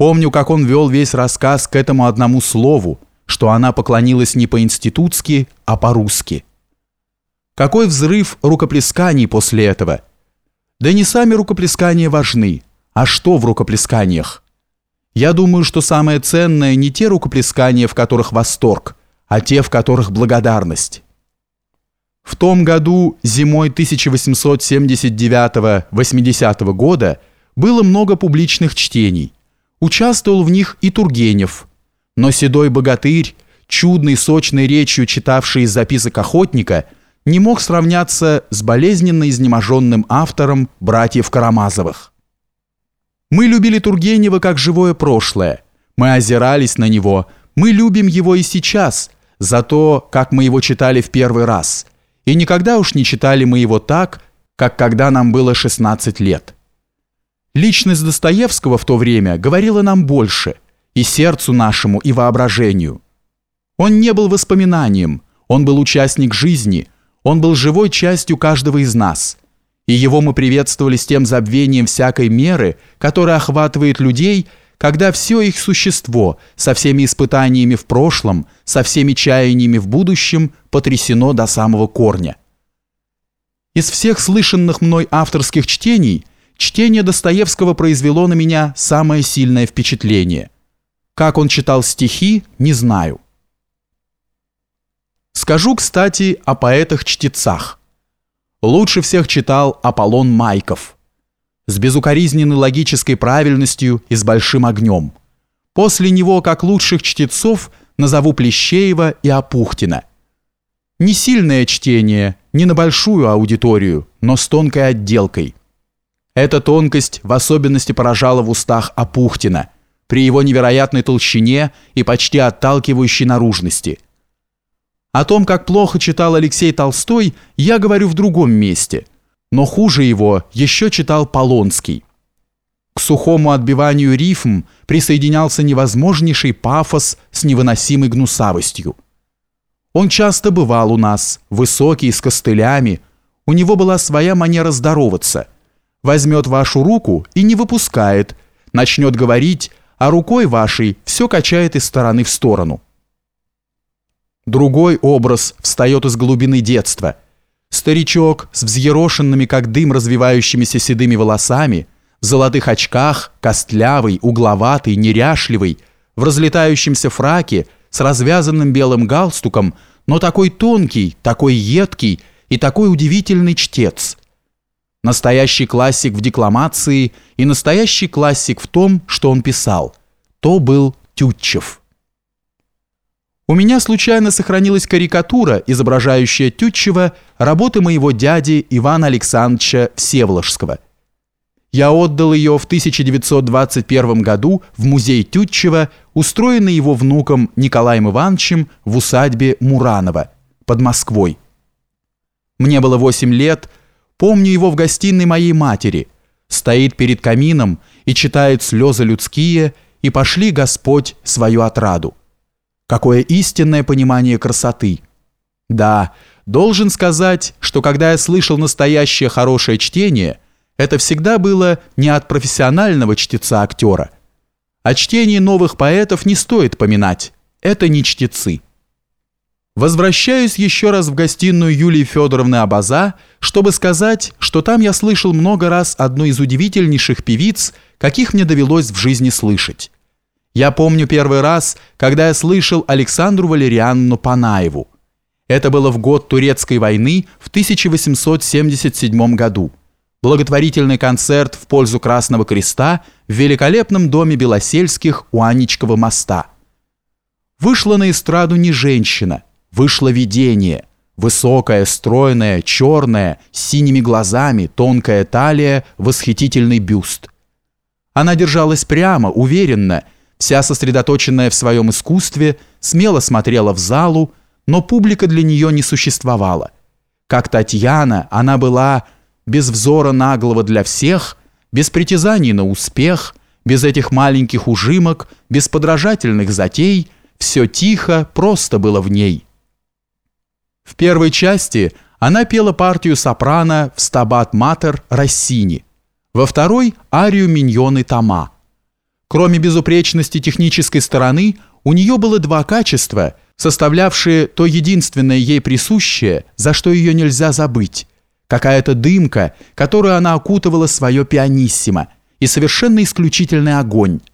Помню, как он вел весь рассказ к этому одному слову, что она поклонилась не по-институтски, а по-русски. Какой взрыв рукоплесканий после этого! Да не сами рукоплескания важны, а что в рукоплесканиях? Я думаю, что самое ценное не те рукоплескания, в которых восторг, а те, в которых благодарность. В том году, зимой 1879-80 года, было много публичных чтений. Участвовал в них и Тургенев. Но седой богатырь, чудной сочной речью читавший из записок охотника, не мог сравняться с болезненно изнеможенным автором братьев Карамазовых. Мы любили Тургенева как живое прошлое. Мы озирались на него. Мы любим его и сейчас, за то, как мы его читали в первый раз. И никогда уж не читали мы его так, как когда нам было 16 лет. Личность Достоевского в то время говорила нам больше, и сердцу нашему, и воображению. Он не был воспоминанием, он был участник жизни, он был живой частью каждого из нас. И его мы приветствовали с тем забвением всякой меры, которая охватывает людей, когда все их существо со всеми испытаниями в прошлом, со всеми чаяниями в будущем потрясено до самого корня. Из всех слышанных мной авторских чтений – Чтение Достоевского произвело на меня самое сильное впечатление. Как он читал стихи, не знаю. Скажу, кстати, о поэтах-чтецах. Лучше всех читал Аполлон Майков. С безукоризненной логической правильностью и с большим огнем. После него, как лучших чтецов, назову Плещеева и Апухтина. Не сильное чтение, не на большую аудиторию, но с тонкой отделкой – эта тонкость в особенности поражала в устах Апухтина при его невероятной толщине и почти отталкивающей наружности. О том, как плохо читал Алексей Толстой, я говорю в другом месте, но хуже его еще читал Полонский. К сухому отбиванию рифм присоединялся невозможнейший пафос с невыносимой гнусавостью. Он часто бывал у нас, высокий, с костылями, у него была своя манера здороваться – возьмет вашу руку и не выпускает, начнет говорить, а рукой вашей все качает из стороны в сторону. Другой образ встает из глубины детства. Старичок с взъерошенными, как дым, развивающимися седыми волосами, в золотых очках, костлявый, угловатый, неряшливый, в разлетающемся фраке, с развязанным белым галстуком, но такой тонкий, такой едкий и такой удивительный чтец – Настоящий классик в декламации и настоящий классик в том, что он писал. То был Тютчев. У меня случайно сохранилась карикатура, изображающая Тютчева, работы моего дяди Ивана Александровича Всеволожского. Я отдал ее в 1921 году в музей Тютчева, устроенный его внуком Николаем Ивановичем в усадьбе Муранова под Москвой. Мне было 8 лет, Помню его в гостиной моей матери. Стоит перед камином и читает слезы людские, и пошли Господь свою отраду. Какое истинное понимание красоты. Да, должен сказать, что когда я слышал настоящее хорошее чтение, это всегда было не от профессионального чтеца-актера. О чтении новых поэтов не стоит поминать. Это не чтецы. Возвращаюсь еще раз в гостиную Юлии Федоровны Абаза, чтобы сказать, что там я слышал много раз одну из удивительнейших певиц, каких мне довелось в жизни слышать. Я помню первый раз, когда я слышал Александру Валерианну Панаеву. Это было в год Турецкой войны в 1877 году. Благотворительный концерт в пользу Красного Креста в великолепном доме Белосельских у Анечкова моста. Вышла на эстраду не женщина – вышло видение. Высокая, стройная, черная, с синими глазами, тонкая талия, восхитительный бюст. Она держалась прямо, уверенно, вся сосредоточенная в своем искусстве, смело смотрела в залу, но публика для нее не существовала. Как Татьяна, она была без взора наглого для всех, без притязаний на успех, без этих маленьких ужимок, без подражательных затей, все тихо, просто было в ней – в первой части она пела партию сопрано в «Стабат Матер» Россини, во второй – арию «Миньоны Тома». Кроме безупречности технической стороны, у нее было два качества, составлявшие то единственное ей присущее, за что ее нельзя забыть. Какая-то дымка, которую она окутывала свое пианиссимо, и совершенно исключительный огонь –